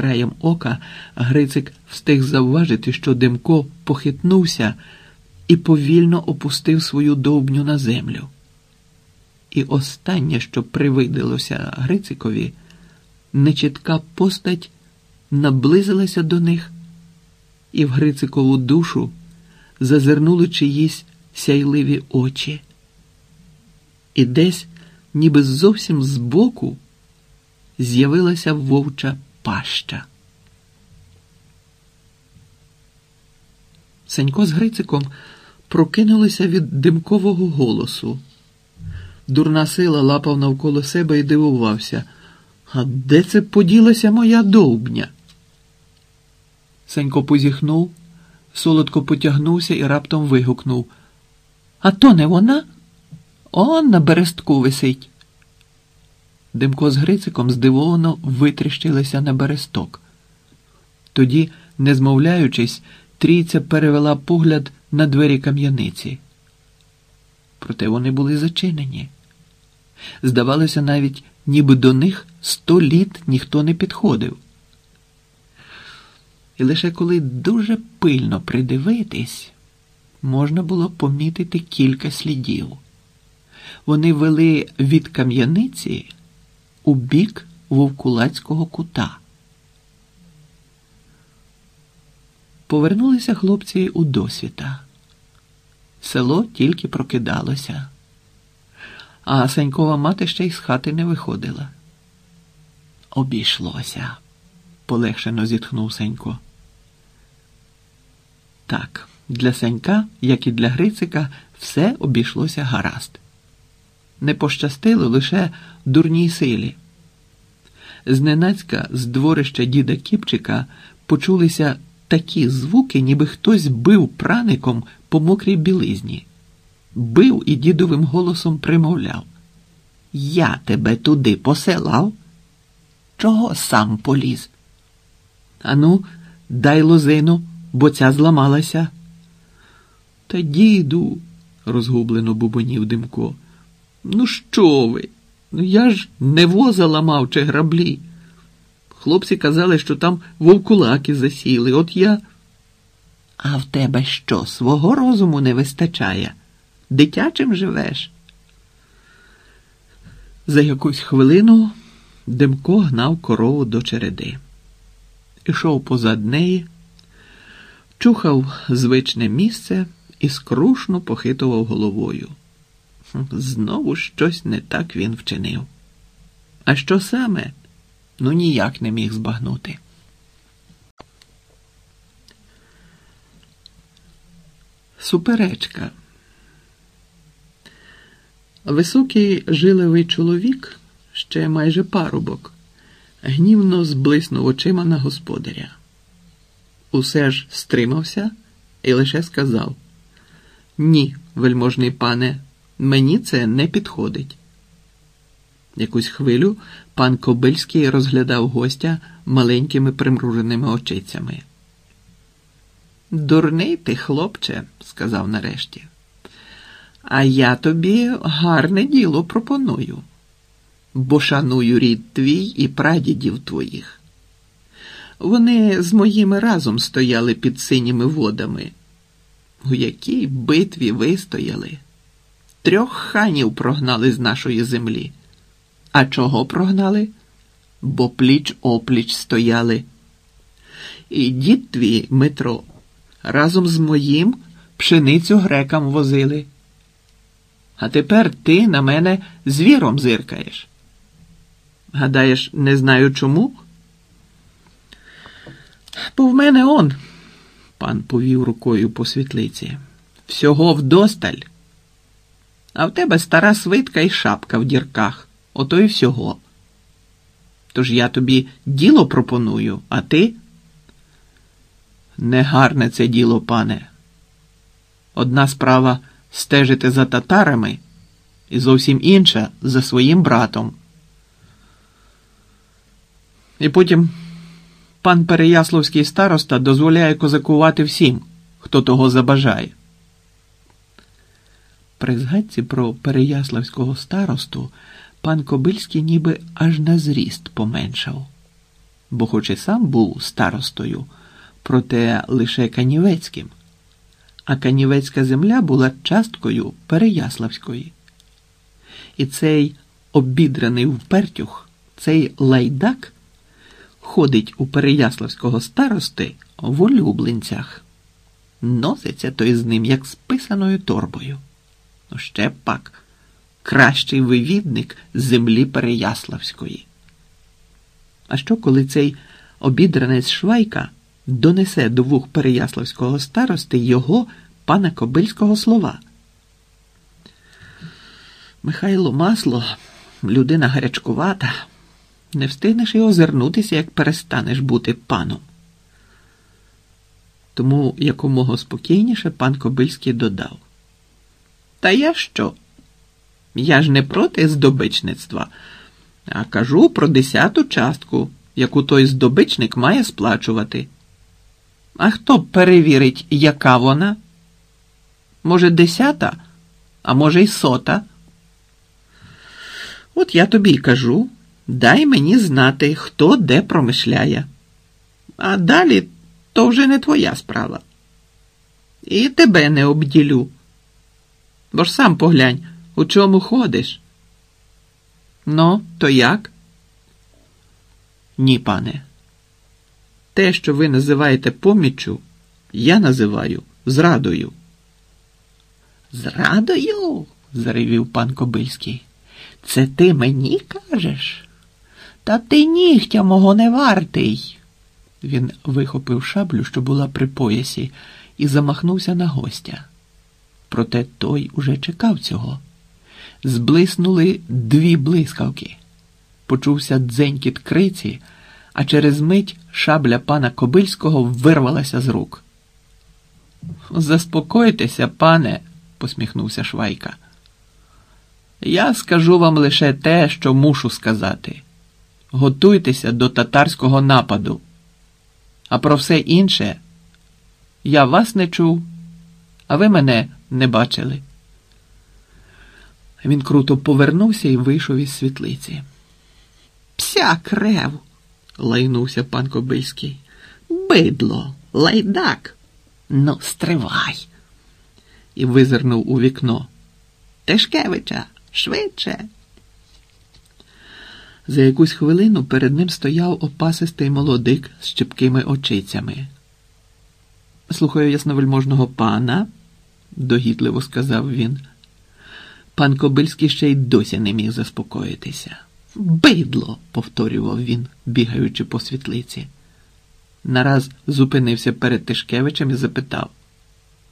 Краєм ока Грицик встиг завважити, що Демко похитнувся і повільно опустив свою довбню на землю. І останнє, що привиділося Грицикові, нечітка постать наблизилася до них, і в Грицикову душу зазирнули чиїсь сяйливі очі. І десь, ніби зовсім збоку, з'явилася вовча паща. Сенько з Грициком прокинулися від димкового голосу. Дурна сила лапав навколо себе і дивувався. А де це поділася моя довбня? Сенько позіхнув, солодко потягнувся і раптом вигукнув. А то не вона? Он на берестку висить. Димко з Грициком здивовано витріщилися на бересток. Тоді, не змовляючись, трійця перевела погляд на двері кам'яниці. Проте вони були зачинені. Здавалося, навіть, ніби до них сто літ ніхто не підходив. І лише коли дуже пильно придивитись, можна було помітити кілька слідів. Вони вели від кам'яниці у бік вовкулацького кута. Повернулися хлопці у досвіта. Село тільки прокидалося, а Санькова мати ще й з хати не виходила. Обійшлося, полегшено зітхнув Сенько. Так, для Сенька, як і для Грицика, все обійшлося гаразд. Не пощастило лише дурній силі. Зненацька з дворища діда Кіпчика почулися такі звуки, ніби хтось бив праником по мокрій білизні. Бив і дідовим голосом примовляв. Я тебе туди посилав? Чого сам поліз? Ану, дай лозину, бо ця зламалася. Та діду, розгублено бубонів Димко. Ну, що ви? Ну я ж не воза ламав чи граблі. Хлопці казали, що там вовкулаки засіли. От я. А в тебе що, свого розуму не вистачає? Дитячим живеш? За якусь хвилину Демко гнав корову до череди. Ішов позад неї, чухав звичне місце і скрушно похитував головою. Знову щось не так він вчинив. А що саме? Ну ніяк не міг збагнути. Суперечка. Високий жилевий чоловік, ще майже парубок, гнівно зблиснув очима на господаря. Усе ж стримався і лише сказав: Ні, вельможний пане. Мені це не підходить. Якусь хвилю пан Кобильський розглядав гостя маленькими примруженими очицями. Дурний ти, хлопче, сказав нарешті. А я тобі гарне діло пропоную, бо шаную рід твій і прадідів твоїх. Вони з моїми разом стояли під синіми водами. У якій битві вистояли? Трьох ханів прогнали з нашої землі. А чого прогнали? Бо пліч опліч стояли. І дід твій Дмитро разом з моїм пшеницю грекам возили. А тепер ти на мене звіром зиркаєш. Гадаєш, не знаю чому? Бо в мене он, пан повів рукою по світлиці, всього вдосталь. А в тебе стара свитка і шапка в дірках, ото й всього. Тож я тобі діло пропоную, а ти? Негарне це діло, пане. Одна справа стежити за татарами, і зовсім інша за своїм братом. І потім пан Переяславський староста дозволяє козакувати всім, хто того забажає. При згадці про Переяславського старосту пан Кобильський ніби аж на зріст поменшав. бо хоч і сам був старостою, проте лише канівецьким, а канівецька земля була часткою Переяславської. І цей обідраний впертюх, цей лайдак ходить у Переяславського старости в улюбленцях. Носиться той з ним, як з писаною торбою. Ну, ще пак, кращий вивідник землі Переяславської. А що, коли цей обідранець Швайка донесе до вух Переяславського старости його пана Кобильського слова? Михайло Масло, людина гарячкувата, не встигнеш і озирнутися, як перестанеш бути паном. Тому якомога спокійніше пан Кобильський додав. Та я що? Я ж не проти здобичництва, а кажу про десяту частку, яку той здобичник має сплачувати. А хто перевірить, яка вона? Може, десята, а може, й сота? От я тобі й кажу, дай мені знати, хто де промишляє. А далі то вже не твоя справа. І тебе не обділю. Бо ж сам поглянь, у чому ходиш. Ну, то як? Ні, пане. Те, що ви називаєте поміччю, я називаю зрадою. Зрадою? заревів пан Кобильський. Це ти мені кажеш? Та ти нігтя мого не вартий. Він вихопив шаблю, що була при поясі, і замахнувся на гостя. Проте той уже чекав цього. Зблиснули дві блискавки. Почувся дзенькіт криці, а через мить шабля пана Кобильського вирвалася з рук. Заспокойтеся, пане, посміхнувся Швайка. Я скажу вам лише те, що мушу сказати. Готуйтеся до татарського нападу. А про все інше я вас не чув, а ви мене не бачили. Він круто повернувся і вийшов із світлиці. Пся крев, лайнувся пан Кобильський. Бидло, лайдак. Ну, стривай. І визирнув у вікно. Тишкевича, швидше. За якусь хвилину перед ним стояв опасистий молодик з чіпкими очицями. Слухаю ясновельможного пана, догідливо сказав він. Пан Кобильський ще й досі не міг заспокоїтися. Бидло, повторював він, бігаючи по світлиці. Нараз зупинився перед Тишкевичем і запитав